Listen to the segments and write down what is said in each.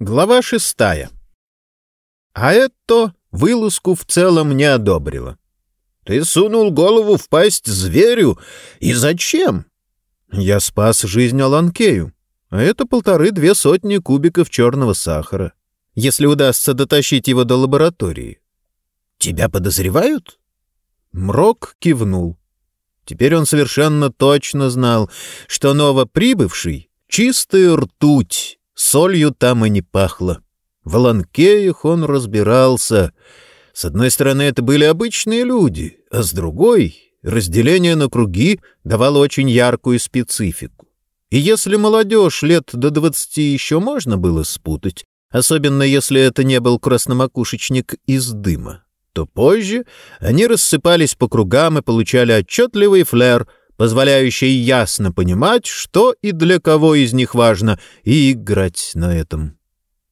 Глава шестая. А это вылазку в целом не одобрило. Ты сунул голову в пасть зверю. И зачем? Я спас жизнь Аланкею. А это полторы-две сотни кубиков черного сахара. Если удастся дотащить его до лаборатории. Тебя подозревают? Мрок кивнул. Теперь он совершенно точно знал, что новоприбывший — чистая ртуть, Солью там и не пахло. В ланкеях он разбирался. С одной стороны, это были обычные люди, а с другой — разделение на круги давало очень яркую специфику. И если молодежь лет до двадцати еще можно было спутать, особенно если это не был красномакушечник из дыма, то позже они рассыпались по кругам и получали отчетливый флер — позволяющей ясно понимать, что и для кого из них важно, и играть на этом.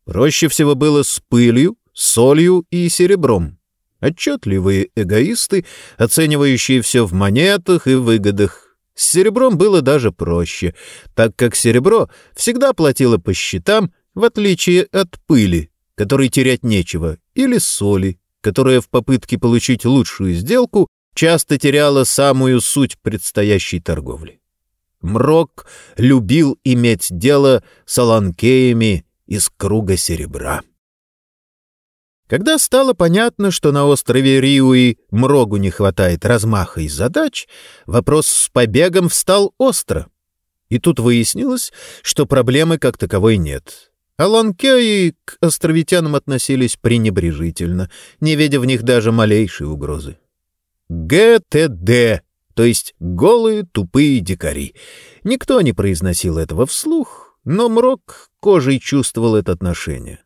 Проще всего было с пылью, солью и серебром. Отчетливые эгоисты, оценивающие все в монетах и выгодах. С серебром было даже проще, так как серебро всегда платило по счетам, в отличие от пыли, которой терять нечего, или соли, которая в попытке получить лучшую сделку часто теряла самую суть предстоящей торговли. Мрок любил иметь дело с аланкеями из круга серебра. Когда стало понятно, что на острове Риуи Мрогу не хватает размаха и задач, вопрос с побегом встал остро. И тут выяснилось, что проблемы как таковой нет. Аланкеи к островитянам относились пренебрежительно, не видя в них даже малейшей угрозы. ГТД, то есть голые тупые дикари. Никто не произносил этого вслух, но Мрок кожей чувствовал это отношение.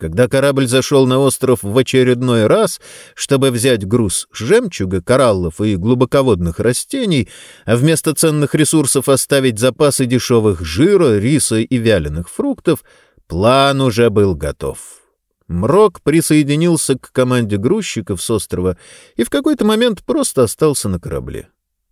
Когда корабль зашел на остров в очередной раз, чтобы взять груз жемчуга, кораллов и глубоководных растений, а вместо ценных ресурсов оставить запасы дешевых жира, риса и вяленых фруктов, план уже был готов. Мрок присоединился к команде грузчиков с острова и в какой-то момент просто остался на корабле.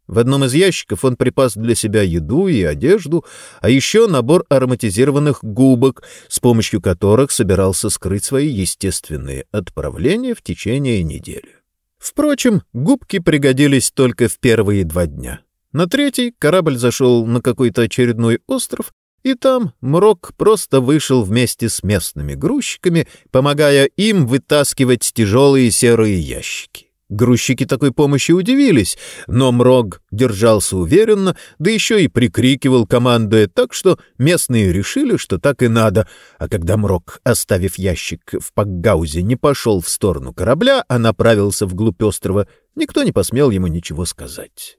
В одном из ящиков он припас для себя еду и одежду, а еще набор ароматизированных губок, с помощью которых собирался скрыть свои естественные отправления в течение недели. Впрочем, губки пригодились только в первые два дня. На третий корабль зашел на какой-то очередной остров, и там Мрок просто вышел вместе с местными грузчиками, помогая им вытаскивать тяжелые серые ящики. Грузчики такой помощи удивились, но Мрог держался уверенно, да еще и прикрикивал, командуя так, что местные решили, что так и надо. А когда Мрог, оставив ящик в Пакгаузе, не пошел в сторону корабля, а направился вглубь острова, никто не посмел ему ничего сказать.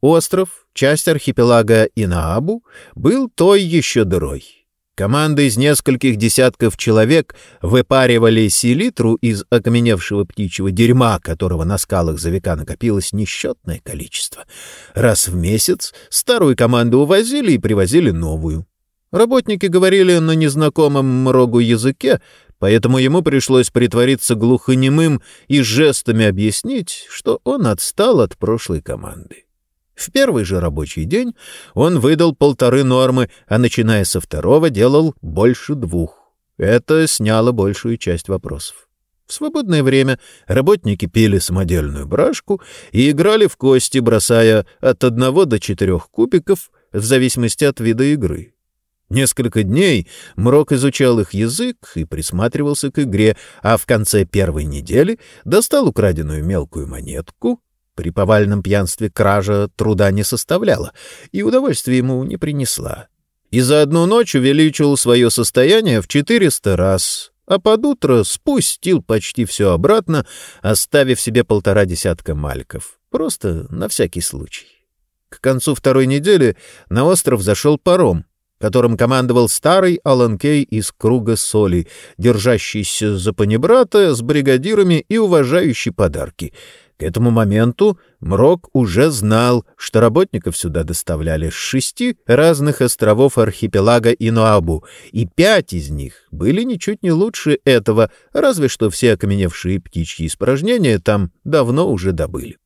Остров, часть архипелага Инаабу, был той еще дырой. Команда из нескольких десятков человек выпаривали селитру из окаменевшего птичьего дерьма, которого на скалах за века накопилось несчетное количество. Раз в месяц старую команду увозили и привозили новую. Работники говорили на незнакомом мрогу языке, поэтому ему пришлось притвориться глухонемым и жестами объяснить, что он отстал от прошлой команды. В первый же рабочий день он выдал полторы нормы, а начиная со второго делал больше двух. Это сняло большую часть вопросов. В свободное время работники пили самодельную брашку и играли в кости, бросая от одного до четырех кубиков в зависимости от вида игры. Несколько дней Мрок изучал их язык и присматривался к игре, а в конце первой недели достал украденную мелкую монетку, при повальном пьянстве кража труда не составляла и удовольствия ему не принесла. И за одну ночь увеличил свое состояние в 400 раз, а под утро спустил почти все обратно, оставив себе полтора десятка мальков. Просто на всякий случай. К концу второй недели на остров зашел паром, которым командовал старый Алан Кей из круга соли, держащийся за панибрата с бригадирами и уважающий подарки — к этому моменту Мрок уже знал, что работников сюда доставляли с шести разных островов архипелага Инуабу, и пять из них были ничуть не лучше этого, разве что все окаменевшие птичьи испражнения там давно уже добыли.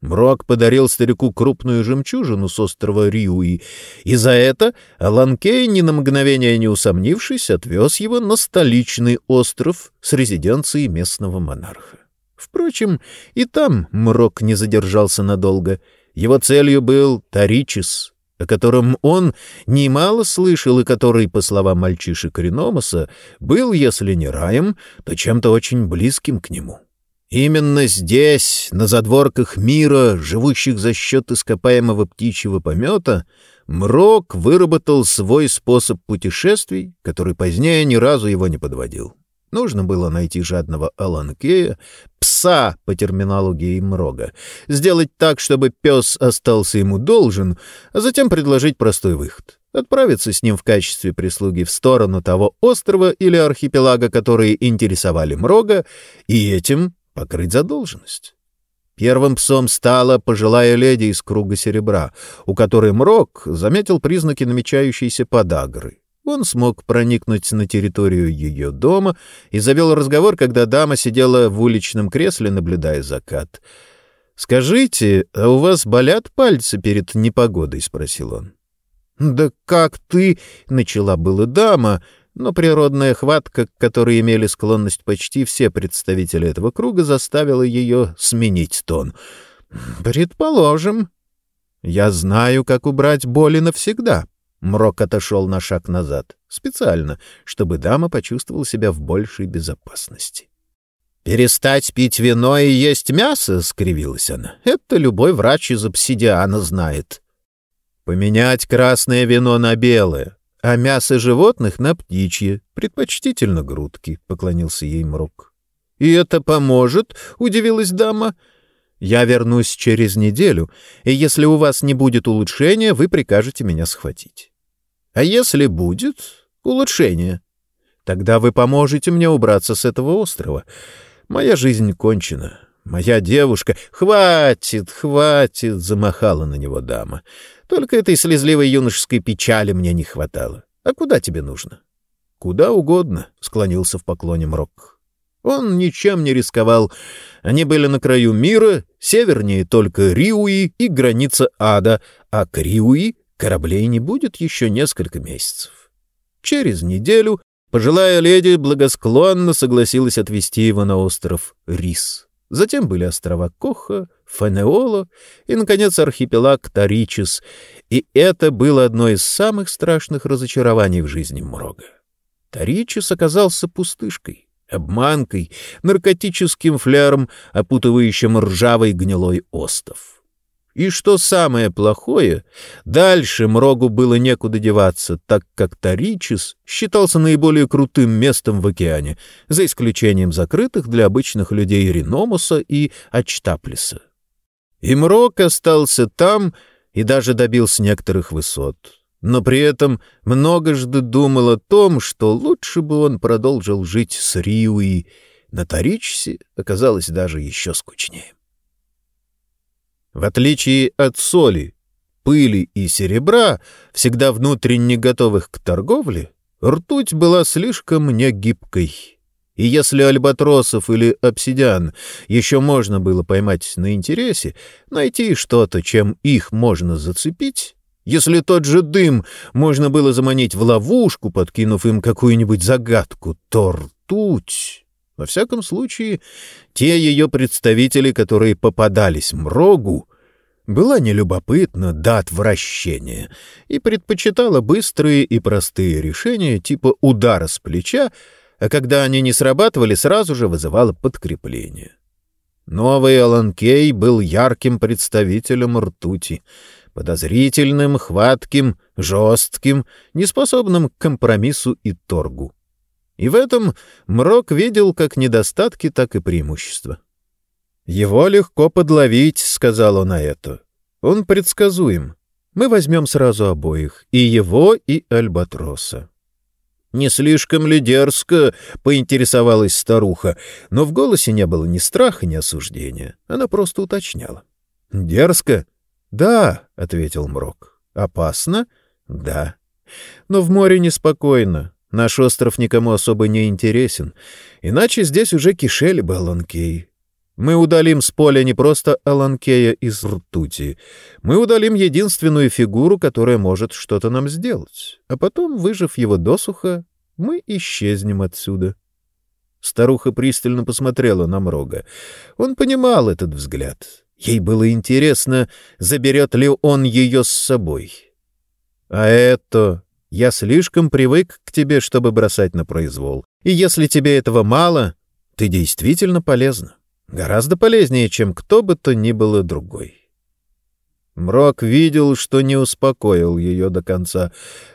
Мрок подарил старику крупную жемчужину с острова Риуи, и за это Аланкей, ни на мгновение не усомнившись, отвез его на столичный остров с резиденцией местного монарха. Впрочем, и там Мрок не задержался надолго. Его целью был Таричис, о котором он немало слышал и который, по словам мальчишек Реномаса, был, если не раем, то чем-то очень близким к нему. Именно здесь, на задворках мира, живущих за счет ископаемого птичьего помета, Мрок выработал свой способ путешествий, который позднее ни разу его не подводил. Нужно было найти жадного Аланкея, пса по терминологии Мрога, сделать так, чтобы пес остался ему должен, а затем предложить простой выход — отправиться с ним в качестве прислуги в сторону того острова или архипелага, которые интересовали Мрога, и этим покрыть задолженность. Первым псом стала пожилая леди из круга серебра, у которой Мрок заметил признаки намечающейся подагры. Он смог проникнуть на территорию ее дома и завел разговор, когда дама сидела в уличном кресле, наблюдая закат. «Скажите, а у вас болят пальцы перед непогодой?» — спросил он. «Да как ты?» — начала была дама, но природная хватка, к которой имели склонность почти все представители этого круга, заставила ее сменить тон. «Предположим. Я знаю, как убрать боли навсегда». Мрок отошел на шаг назад, специально, чтобы дама почувствовала себя в большей безопасности. «Перестать пить вино и есть мясо?» — скривилась она. «Это любой врач из обсидиана знает». «Поменять красное вино на белое, а мясо животных на птичье, предпочтительно грудки», — поклонился ей Мрок. «И это поможет?» — удивилась дама. «Я вернусь через неделю, и если у вас не будет улучшения, вы прикажете меня схватить». «А если будет улучшение?» «Тогда вы поможете мне убраться с этого острова. Моя жизнь кончена. Моя девушка...» «Хватит, хватит!» — замахала на него дама. Только этой слезливой юношеской печали мне не хватало. А куда тебе нужно? — Куда угодно, — склонился в поклоне Мрок. Он ничем не рисковал. Они были на краю мира, севернее только Риуи и граница ада, а к Риуи кораблей не будет еще несколько месяцев. Через неделю пожилая леди благосклонно согласилась отвезти его на остров Рис. Затем были острова Коха, Фанеоло и, наконец, архипелаг Таричес, и это было одно из самых страшных разочарований в жизни Мрога. Таричес оказался пустышкой, обманкой, наркотическим фляром, опутывающим ржавый гнилой остов. И что самое плохое, дальше Мрогу было некуда деваться, так как Таричес считался наиболее крутым местом в океане, за исключением закрытых для обычных людей Реномуса и Ачтаплиса. И Мрок остался там и даже добился некоторых высот. Но при этом многожды думал о том, что лучше бы он продолжил жить с Риуи. На Таричсе оказалось даже еще скучнее. В отличие от соли, пыли и серебра, всегда внутренне готовых к торговле, ртуть была слишком негибкой. И если альбатросов или обсидиан еще можно было поймать на интересе, найти что-то, чем их можно зацепить, если тот же дым можно было заманить в ловушку, подкинув им какую-нибудь загадку, то ртуть... Во всяком случае, те ее представители, которые попадались Мрогу, была нелюбопытна до отвращения и предпочитала быстрые и простые решения типа удара с плеча, а когда они не срабатывали, сразу же вызывало подкрепление. Новый Алан Кей был ярким представителем ртути, подозрительным, хватким, жестким, неспособным к компромиссу и торгу. И в этом Мрок видел как недостатки, так и преимущества. «Его легко подловить», — сказал он на это. «Он предсказуем. Мы возьмем сразу обоих, и его, и Альбатроса». «Не слишком ли дерзко?» — поинтересовалась старуха, но в голосе не было ни страха, ни осуждения. Она просто уточняла. «Дерзко?» «Да», — ответил Мрок. «Опасно?» «Да». «Но в море неспокойно. Наш остров никому особо не интересен. Иначе здесь уже кишели бы Аланкей. Мы удалим с поля не просто Аланкея из ртути. Мы удалим единственную фигуру, которая может что-то нам сделать. А потом, выжив его досуха, мы исчезнем отсюда. Старуха пристально посмотрела на Мрога. Он понимал этот взгляд. Ей было интересно, заберет ли он ее с собой. А это... Я слишком привык к тебе, чтобы бросать на произвол. И если тебе этого мало, ты действительно полезна. Гораздо полезнее, чем кто бы то ни было другой. Мрок видел, что не успокоил ее до конца,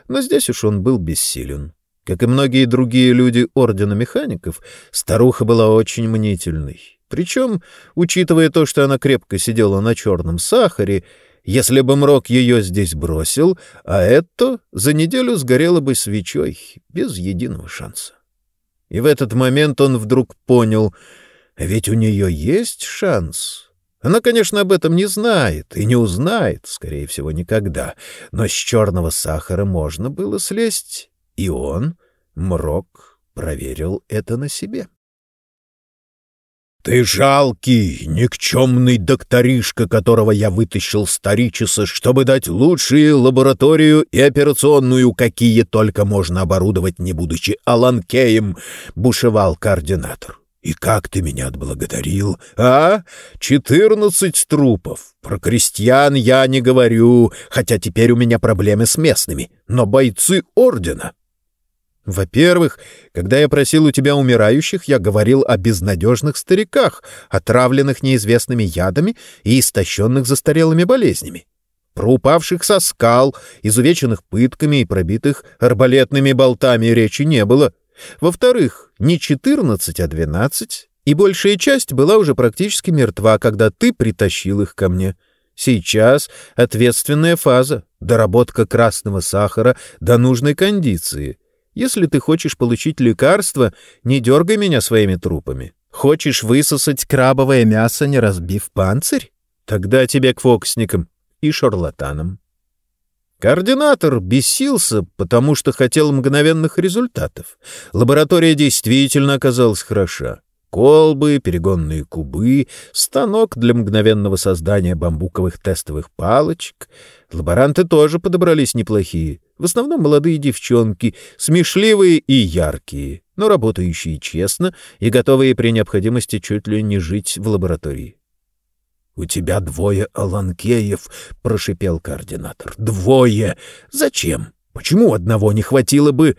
но здесь уж он был бессилен. Как и многие другие люди Ордена Механиков, старуха была очень мнительной. Причем, учитывая то, что она крепко сидела на черном сахаре, если бы Мрок ее здесь бросил, а это за неделю сгорело бы свечой, без единого шанса. И в этот момент он вдруг понял — ведь у нее есть шанс. Она, конечно, об этом не знает и не узнает, скорее всего, никогда. Но с черного сахара можно было слезть, и он, Мрок, проверил это на себе. «Ты жалкий, никчемный докторишка, которого я вытащил старичеса, чтобы дать лучшие лабораторию и операционную, какие только можно оборудовать, не будучи Аланкеем», — бушевал координатор. И как ты меня отблагодарил, а? Четырнадцать трупов. Про крестьян я не говорю, хотя теперь у меня проблемы с местными. Но бойцы ордена... Во-первых, когда я просил у тебя умирающих, я говорил о безнадежных стариках, отравленных неизвестными ядами и истощенных застарелыми болезнями. Про упавших со скал, изувеченных пытками и пробитых арбалетными болтами речи не было. Во-вторых, не 14, а 12, и большая часть была уже практически мертва, когда ты притащил их ко мне. Сейчас ответственная фаза, доработка красного сахара до нужной кондиции. Если ты хочешь получить лекарство, не дергай меня своими трупами. Хочешь высосать крабовое мясо, не разбив панцирь? Тогда тебе к фокусникам и шарлатанам. Координатор бесился, потому что хотел мгновенных результатов. Лаборатория действительно оказалась хороша. Колбы, перегонные кубы, станок для мгновенного создания бамбуковых тестовых палочек. Лаборанты тоже подобрались неплохие. В основном молодые девчонки, смешливые и яркие, но работающие честно и готовые при необходимости чуть ли не жить в лаборатории. «У тебя двое Аланкеев», — прошипел координатор. «Двое! Зачем? Почему одного не хватило бы?»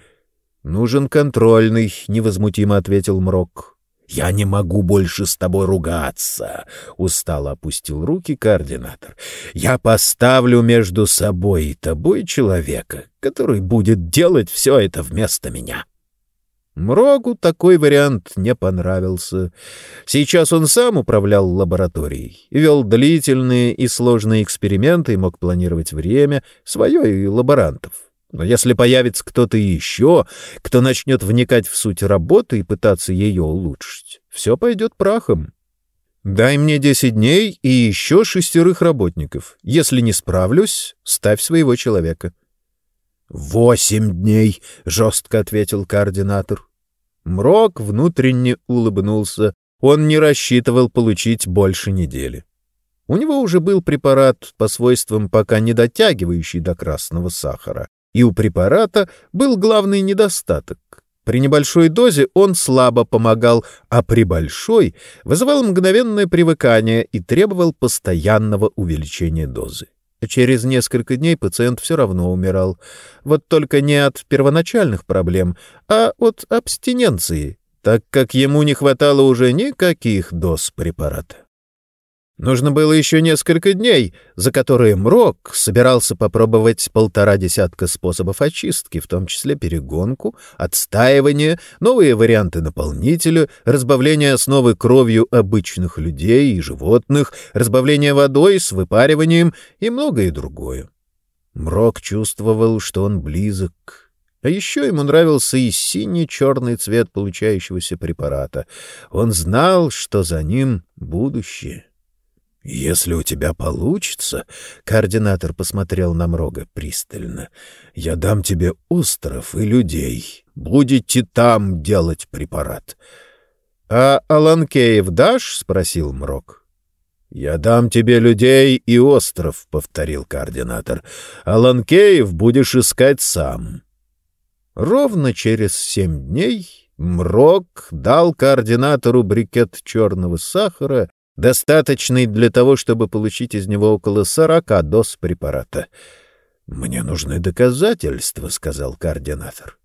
«Нужен контрольный», — невозмутимо ответил Мрок. «Я не могу больше с тобой ругаться», — устало опустил руки координатор. «Я поставлю между собой и тобой человека, который будет делать все это вместо меня». Мрогу такой вариант не понравился. Сейчас он сам управлял лабораторией, вел длительные и сложные эксперименты и мог планировать время свое и лаборантов. Но если появится кто-то еще, кто начнет вникать в суть работы и пытаться ее улучшить, все пойдет прахом. Дай мне десять дней и еще шестерых работников. Если не справлюсь, ставь своего человека. «Восемь дней», — жестко ответил координатор. Мрок внутренне улыбнулся. Он не рассчитывал получить больше недели. У него уже был препарат по свойствам пока не дотягивающий до красного сахара. И у препарата был главный недостаток. При небольшой дозе он слабо помогал, а при большой вызывал мгновенное привыкание и требовал постоянного увеличения дозы. Через несколько дней пациент все равно умирал. Вот только не от первоначальных проблем, а от абстиненции, так как ему не хватало уже никаких доз препарата. Нужно было еще несколько дней, за которые Мрок собирался попробовать полтора десятка способов очистки, в том числе перегонку, отстаивание, новые варианты наполнителя, разбавление основы кровью обычных людей и животных, разбавление водой с выпариванием и многое другое. Мрок чувствовал, что он близок. А еще ему нравился и синий-черный цвет получающегося препарата. Он знал, что за ним будущее. «Если у тебя получится...» — координатор посмотрел на Мрога пристально. «Я дам тебе остров и людей. Будете там делать препарат». «А Аланкеев дашь?» — спросил Мрок. «Я дам тебе людей и остров», — повторил координатор. «Аланкеев будешь искать сам». Ровно через семь дней Мрок дал координатору брикет черного сахара, достаточный для того, чтобы получить из него около сорока доз препарата. «Мне нужны доказательства», — сказал координатор.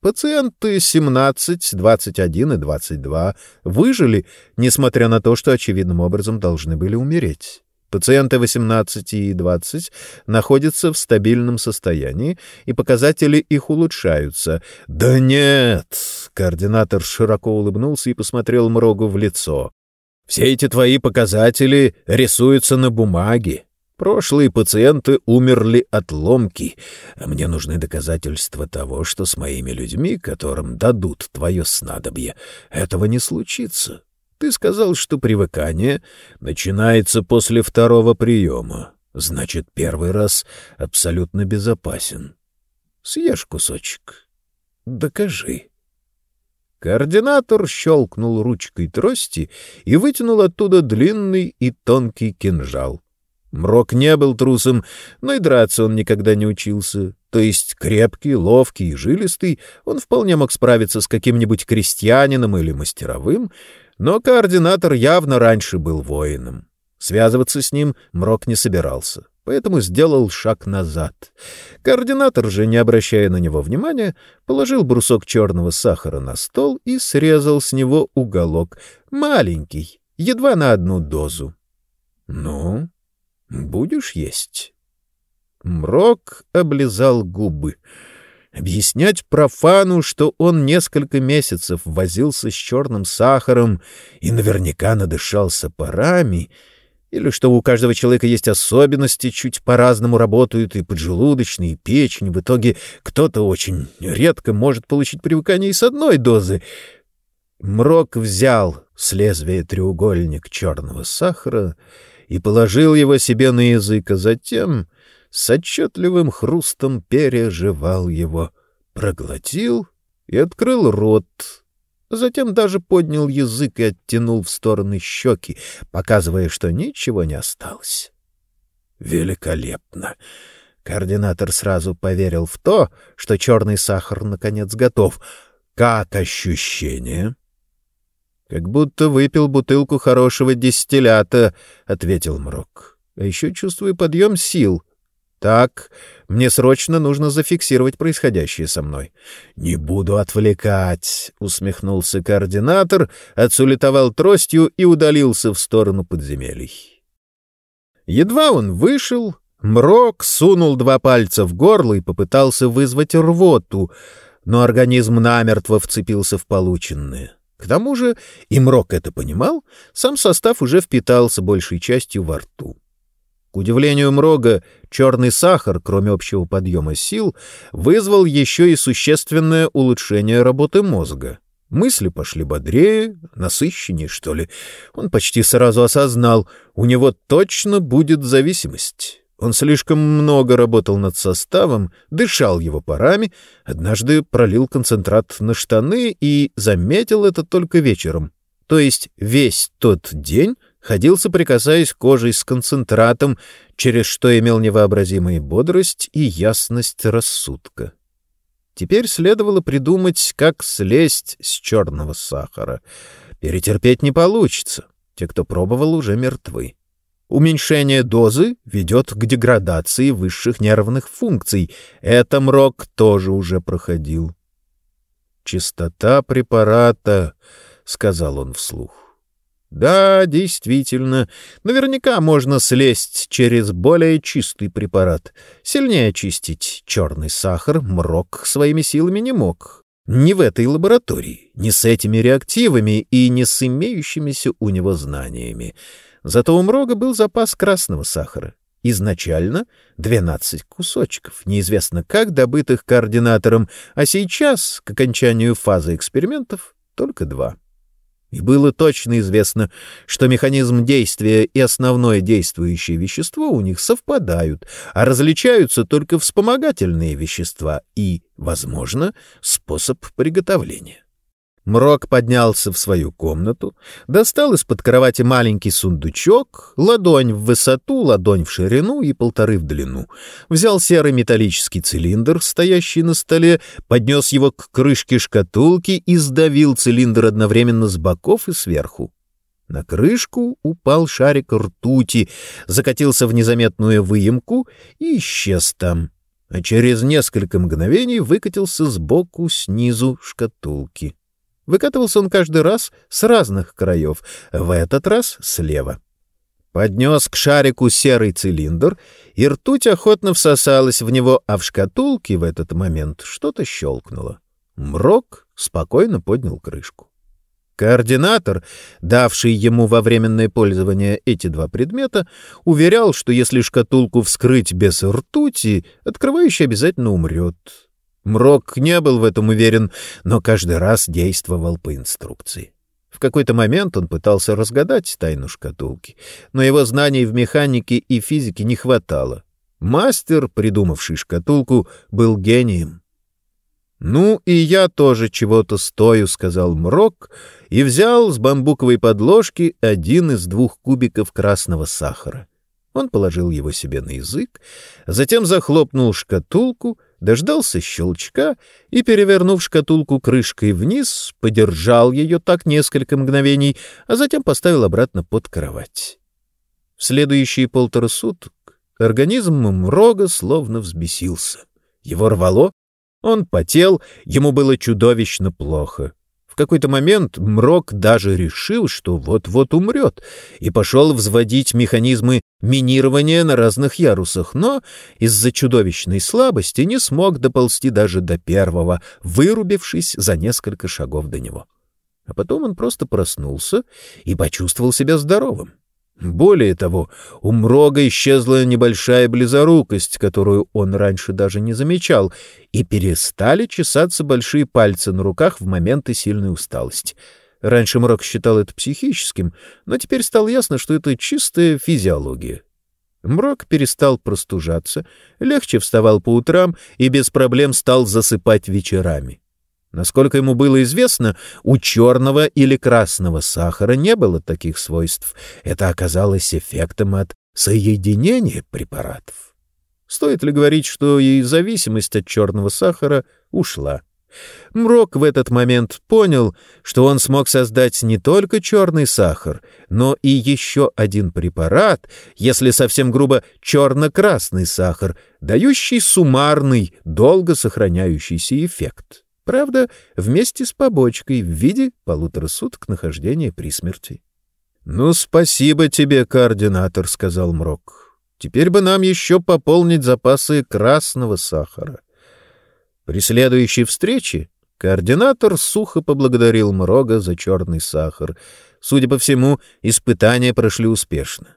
Пациенты 17, 21 и 22 выжили, несмотря на то, что очевидным образом должны были умереть. Пациенты 18 и 20 находятся в стабильном состоянии, и показатели их улучшаются. «Да нет!» — координатор широко улыбнулся и посмотрел Мрогу в лицо. «Все эти твои показатели рисуются на бумаге. Прошлые пациенты умерли от ломки, мне нужны доказательства того, что с моими людьми, которым дадут твое снадобье, этого не случится. Ты сказал, что привыкание начинается после второго приема. Значит, первый раз абсолютно безопасен. Съешь кусочек. Докажи. Координатор щелкнул ручкой трости и вытянул оттуда длинный и тонкий кинжал. Мрок не был трусом, но и драться он никогда не учился. То есть крепкий, ловкий и жилистый, он вполне мог справиться с каким-нибудь крестьянином или мастеровым, но координатор явно раньше был воином. Связываться с ним Мрок не собирался, поэтому сделал шаг назад. Координатор же, не обращая на него внимания, положил брусок черного сахара на стол и срезал с него уголок, маленький, едва на одну дозу. — Ну, Будешь есть? Мрок облизал губы. Объяснять профану, что он несколько месяцев возился с черным сахаром и наверняка надышался парами, или что у каждого человека есть особенности, чуть по-разному работают и поджелудочные, и печень, в итоге кто-то очень редко может получить привыкание и с одной дозы. Мрок взял с лезвия треугольник черного сахара и положил его себе на язык, а затем с отчетливым хрустом переживал его, проглотил и открыл рот, затем даже поднял язык и оттянул в стороны щеки, показывая, что ничего не осталось. Великолепно! Координатор сразу поверил в то, что черный сахар наконец готов. Как ощущение? «Как будто выпил бутылку хорошего дистиллята», — ответил Мрок. «А еще чувствую подъем сил. Так, мне срочно нужно зафиксировать происходящее со мной». «Не буду отвлекать», — усмехнулся координатор, отсулетовал тростью и удалился в сторону подземелий. Едва он вышел, Мрок сунул два пальца в горло и попытался вызвать рвоту, но организм намертво вцепился в полученное. К тому же, и Мрок это понимал, сам состав уже впитался большей частью во рту. К удивлению Мрога, черный сахар, кроме общего подъема сил, вызвал еще и существенное улучшение работы мозга. Мысли пошли бодрее, насыщеннее, что ли. Он почти сразу осознал, у него точно будет зависимость. Он слишком много работал над составом, дышал его парами, однажды пролил концентрат на штаны и заметил это только вечером. То есть весь тот день ходил, соприкасаясь кожей с концентратом, через что имел невообразимую бодрость и ясность рассудка. Теперь следовало придумать, как слезть с черного сахара. Перетерпеть не получится. Те, кто пробовал, уже мертвы. Уменьшение дозы ведет к деградации высших нервных функций. Это Мрок тоже уже проходил. «Чистота препарата», — сказал он вслух. «Да, действительно, наверняка можно слезть через более чистый препарат. Сильнее очистить черный сахар Мрок своими силами не мог. Не в этой лаборатории, не с этими реактивами и не с имеющимися у него знаниями. Зато у Мрога был запас красного сахара. Изначально 12 кусочков, неизвестно как добытых координатором, а сейчас, к окончанию фазы экспериментов, только два. И было точно известно, что механизм действия и основное действующее вещество у них совпадают, а различаются только вспомогательные вещества и, возможно, способ приготовления. Мрок поднялся в свою комнату, достал из-под кровати маленький сундучок, ладонь в высоту, ладонь в ширину и полторы в длину. Взял серый металлический цилиндр, стоящий на столе, поднес его к крышке шкатулки и сдавил цилиндр одновременно с боков и сверху. На крышку упал шарик ртути, закатился в незаметную выемку и исчез там, а через несколько мгновений выкатился сбоку снизу шкатулки. Выкатывался он каждый раз с разных краев, в этот раз слева. Поднес к шарику серый цилиндр, и ртуть охотно всосалась в него, а в шкатулке в этот момент что-то щелкнуло. Мрок спокойно поднял крышку. Координатор, давший ему во временное пользование эти два предмета, уверял, что если шкатулку вскрыть без ртути, открывающий обязательно умрет. Мрок не был в этом уверен, но каждый раз действовал по инструкции. В какой-то момент он пытался разгадать тайну шкатулки, но его знаний в механике и физике не хватало. Мастер, придумавший шкатулку, был гением. «Ну, и я тоже чего-то стою», — сказал Мрок, и взял с бамбуковой подложки один из двух кубиков красного сахара. Он положил его себе на язык, затем захлопнул шкатулку, дождался щелчка и, перевернув шкатулку крышкой вниз, подержал ее так несколько мгновений, а затем поставил обратно под кровать. В следующие полтора суток организм Мрога словно взбесился. Его рвало, он потел, ему было чудовищно плохо. В какой-то момент Мрок даже решил, что вот-вот умрет, и пошел взводить механизмы минирования на разных ярусах, но из-за чудовищной слабости не смог доползти даже до первого, вырубившись за несколько шагов до него. А потом он просто проснулся и почувствовал себя здоровым. Более того, у Мрога исчезла небольшая близорукость, которую он раньше даже не замечал, и перестали чесаться большие пальцы на руках в моменты сильной усталости. Раньше Мрог считал это психическим, но теперь стало ясно, что это чистая физиология. Мрок перестал простужаться, легче вставал по утрам и без проблем стал засыпать вечерами. Насколько ему было известно, у черного или красного сахара не было таких свойств. Это оказалось эффектом от соединения препаратов. Стоит ли говорить, что и зависимость от черного сахара ушла? Мрок в этот момент понял, что он смог создать не только черный сахар, но и еще один препарат, если совсем грубо черно-красный сахар, дающий суммарный, долго сохраняющийся эффект. Правда, вместе с побочкой в виде полутора суток нахождения при смерти. — Ну, спасибо тебе, координатор, — сказал Мрок. — Теперь бы нам еще пополнить запасы красного сахара. При следующей встрече координатор сухо поблагодарил Мрога за черный сахар. Судя по всему, испытания прошли успешно.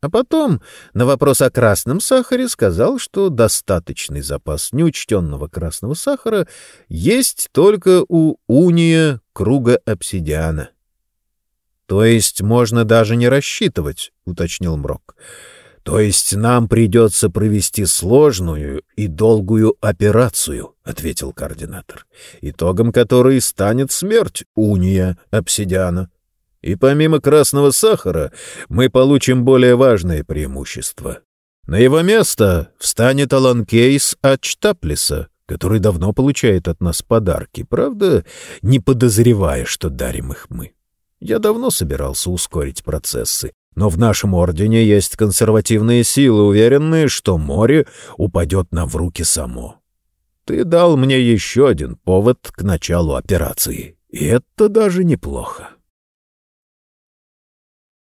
А потом на вопрос о красном сахаре сказал, что достаточный запас неучтенного красного сахара есть только у уния круга обсидиана. — То есть можно даже не рассчитывать, — уточнил Мрок. — То есть нам придется провести сложную и долгую операцию, — ответил координатор, — итогом которой станет смерть уния обсидиана. И помимо красного сахара мы получим более важное преимущество. На его место встанет Алан Кейс от Чтаплиса, который давно получает от нас подарки, правда, не подозревая, что дарим их мы. Я давно собирался ускорить процессы, но в нашем ордене есть консервативные силы, уверенные, что море упадет нам в руки само. Ты дал мне еще один повод к началу операции, и это даже неплохо.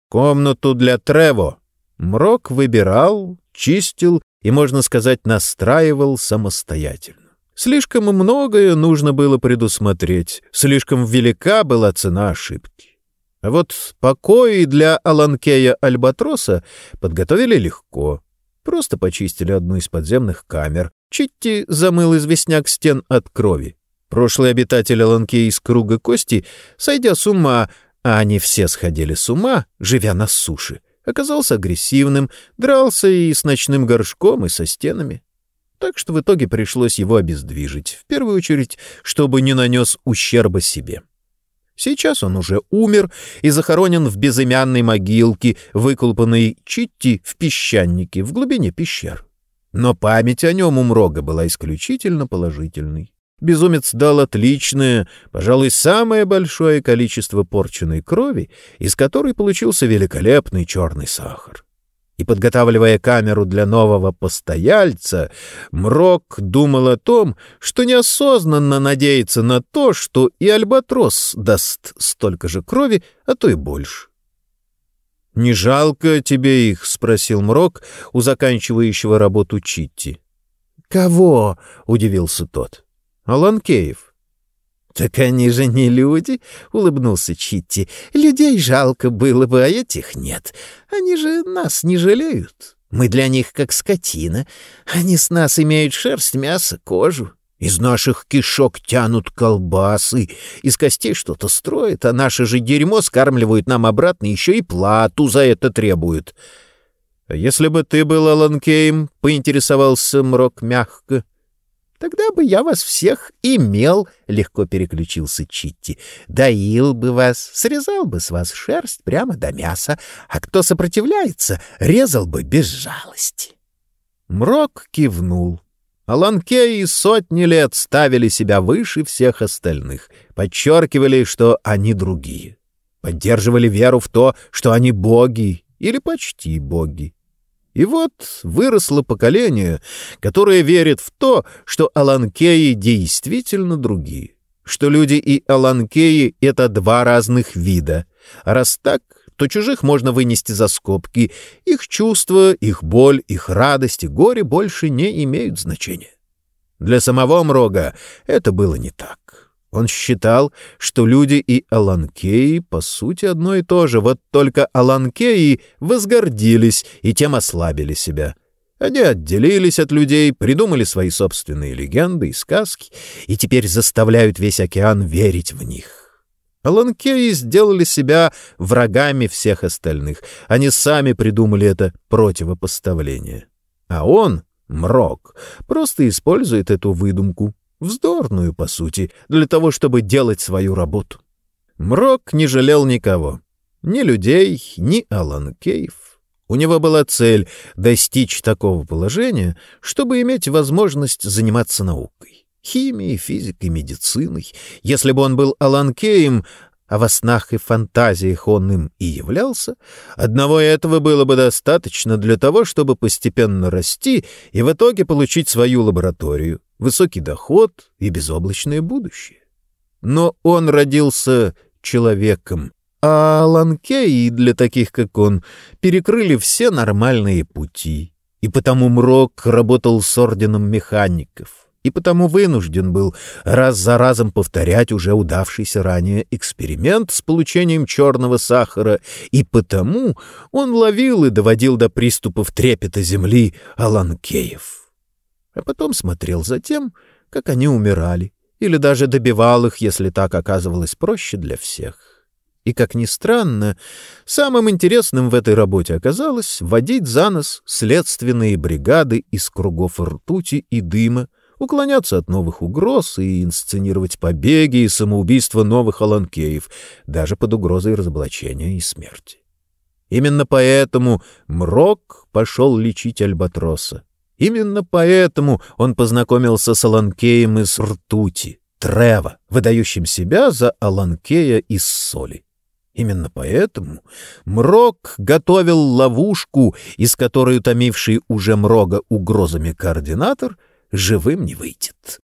Комнату для Трево Мрок выбирал, чистил и, можно сказать, настраивал самостоятельно. Слишком многое нужно было предусмотреть, слишком велика была цена ошибки. А вот покои для Аланкея Альбатроса подготовили легко. Просто почистили одну из подземных камер. Читти замыл известняк стен от крови. Прошлый обитатель Аланкея из круга кости, сойдя с ума, а они все сходили с ума, живя на суше, оказался агрессивным, дрался и с ночным горшком, и со стенами. Так что в итоге пришлось его обездвижить, в первую очередь, чтобы не нанес ущерба себе. Сейчас он уже умер и захоронен в безымянной могилке, выколпанной Читти в песчанике в глубине пещер. Но память о нем у Мрога была исключительно положительной. Безумец дал отличное, пожалуй, самое большое количество порченной крови, из которой получился великолепный черный сахар. И, подготавливая камеру для нового постояльца, Мрок думал о том, что неосознанно надеется на то, что и Альбатрос даст столько же крови, а то и больше. «Не жалко тебе их?» — спросил Мрок у заканчивающего работу Читти. «Кого?» — удивился тот. «Аланкеев». «Так они же не люди», — улыбнулся Читти. «Людей жалко было бы, а этих нет. Они же нас не жалеют. Мы для них как скотина. Они с нас имеют шерсть, мясо, кожу. Из наших кишок тянут колбасы, из костей что-то строят, а наше же дерьмо скармливают нам обратно, еще и плату за это требуют. — Если бы ты был Аланкеем, — поинтересовался Мрок мягко. — Тогда бы я вас всех имел, — легко переключился Читти. — Доил бы вас, срезал бы с вас шерсть прямо до мяса, а кто сопротивляется, резал бы без жалости. Мрок кивнул. Аланкеи сотни лет ставили себя выше всех остальных, подчеркивали, что они другие, поддерживали веру в то, что они боги или почти боги. И вот выросло поколение, которое верит в то, что аланкеи действительно другие, что люди и аланкеи — это два разных вида, а раз так, то чужих можно вынести за скобки. Их чувства, их боль, их радость и горе больше не имеют значения. Для самого Мрога это было не так. Он считал, что люди и Аланкеи по сути одно и то же, вот только Аланкеи возгордились и тем ослабили себя. Они отделились от людей, придумали свои собственные легенды и сказки и теперь заставляют весь океан верить в них. Аланкеи сделали себя врагами всех остальных. Они сами придумали это противопоставление. А он, Мрок, просто использует эту выдумку, вздорную, по сути, для того, чтобы делать свою работу. Мрок не жалел никого. Ни людей, ни Аланкеев. У него была цель достичь такого положения, чтобы иметь возможность заниматься наукой химией, физикой, медициной. Если бы он был Аланкеем, а во снах и фантазиях он им и являлся, одного этого было бы достаточно для того, чтобы постепенно расти и в итоге получить свою лабораторию, высокий доход и безоблачное будущее. Но он родился человеком, а Аланкеи для таких, как он, перекрыли все нормальные пути, и потому Мрок работал с орденом механиков — и потому вынужден был раз за разом повторять уже удавшийся ранее эксперимент с получением черного сахара, и потому он ловил и доводил до приступов трепета земли Аланкеев. А потом смотрел за тем, как они умирали, или даже добивал их, если так оказывалось проще для всех. И, как ни странно, самым интересным в этой работе оказалось водить за нос следственные бригады из кругов ртути и дыма, уклоняться от новых угроз и инсценировать побеги и самоубийства новых аланкеев, даже под угрозой разоблачения и смерти. Именно поэтому Мрок пошел лечить Альбатроса. Именно поэтому он познакомился с Аланкеем из ртути, Трева, выдающим себя за Аланкея из соли. Именно поэтому Мрок готовил ловушку, из которой утомивший уже Мрога угрозами координатор — живым не выйдет.